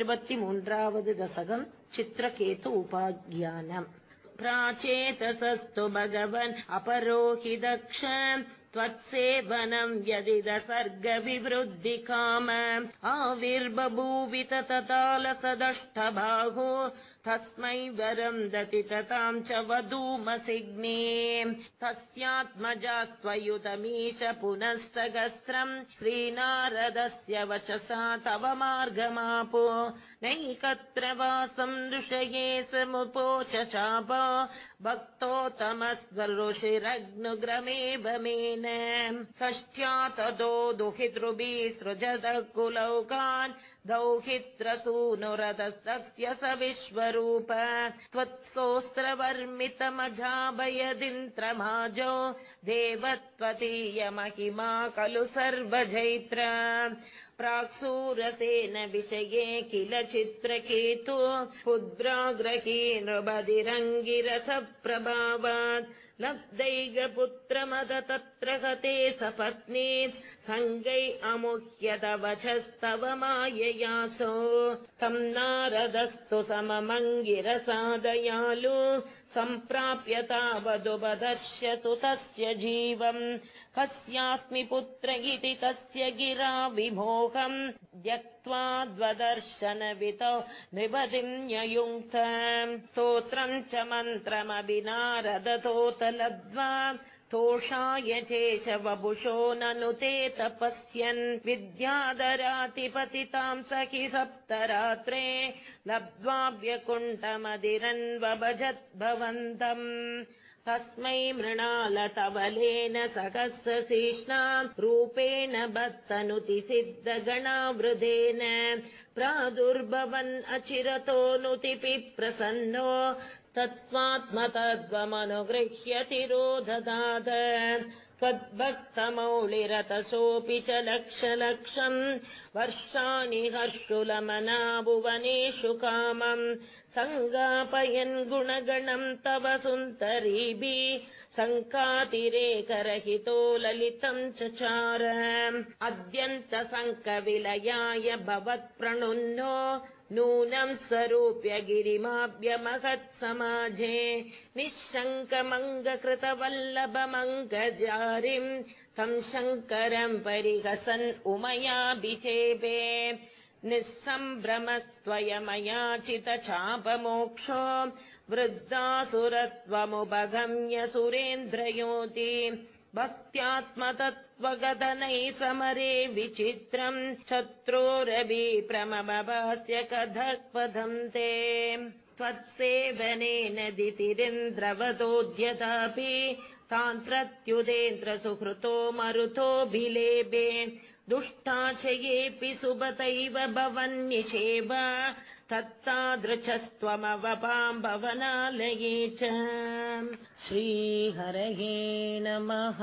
इवतिमून्रावद् दशकम् चित्रकेतु उपाज्ञानम् प्राचेतसस्तु भगवन् अपरोहि दक्ष त्वत्सेवनम् व्यदिद सर्गविवृद्धि काम आविर्बभूवित ततालसदष्टबाहो तस्मै वरम् दतितताम् च वधूमसिग्ने। तस्यात्मजास्त्वयुतमीश पुनस्तगस्रम् श्रीनारदस्य वचसा तव मार्गमापो। नैकत्र वासम् ऋषये समुपोच चाप भक्तोत्तमस्वरुषिरग्नुग्रमेव मेन। षष्ठ्या तदो दुहितृभि सृजत कुलौकान् दौहित्रसूनुरदस्तस्य स विश्वरूप। त्वत्सोऽस्त्रवर्मितमजाभयदिन्त्रमाजो देवत्वतीयमहिमा खलु सर्वजैत्र प्राक्सूरसेन विषये किल चित्रकेतु? पुद्राग्रही नृबधिरङ्गिरसप्रभावात् लब्दैगपुत्रमद तत्र गते सपत्नी सङ्गै अमुह्यत वचस्तव माययासो। तम् नारदस्तु सममङ्गिरसादयालु सम्प्राप्य तावदुपदर्श्य सुतस्य जीवम्। कस्यास्मि पुत्र इति तस्य गिरा विमोहम्। त्यक्त्वाद्वदर्शनवितौ नृपतिम् न्ययुङ्क्त स्तोत्रम् च मन्त्रमभिनारदतोतलद्वा तोषाय चेश वपुषो ननु ते तपस्यन् विद्याधरातिपतिताम् सखि सप्तरात्रे लब्ध्वाभ्यकुण्ठमदिरन्वभजद्भवन्तम् तस्मै मृणालतबलेन सहस्रशिष्णा रूपेण बत्तनुति सिद्धगणावृदेन प्रादुर्भवन् अचिरतोऽनुतिपि प्रसन्नो तत्त्वात्मतत्त्वमनुगृह्यतिरोददाद त्वद्भक्तमौळिरतसोऽपि च लक्षलक्षम्। वर्षाणि हर्षुलमना भुवनेषु कामम्। सङ्गापयन् गुणगणम् तव सुन्दरीभिः। सङ्कातिरेकरहितो ललितम् चचार अद्यन्तसङ्कविलयाय भवत्प्रणुन्नो नूनम् स्वरूप्य गिरिमाभ्यमहत्समाजे निःशङ्कमङ्गकृतवल्लभमङ्गजारिम् तम् शङ्करम् परिहसन् उमयाभिचेपे निःसम्भ्रमस्त्वयमयाचित चापमोक्षो वृद्धासुरत्वमुपगम्य सुरेन्द्रयोति भक्त्यात्मतत्त्वगदनैः समरे विचित्रम् शत्रोरभि प्रममभास्य कथक्पदम् ते। त्वत्सेवनेन दितिरिन्द्रवतोऽद्यतापि तान् प्रत्युदेन्द्र सुहृतो मरुतोऽभिलेभे दुष्टा च येऽपि सुबतैव भवन्निषेव तत्तादृशस्त्वमवपाम् भवनालये च। श्रीहरये नमः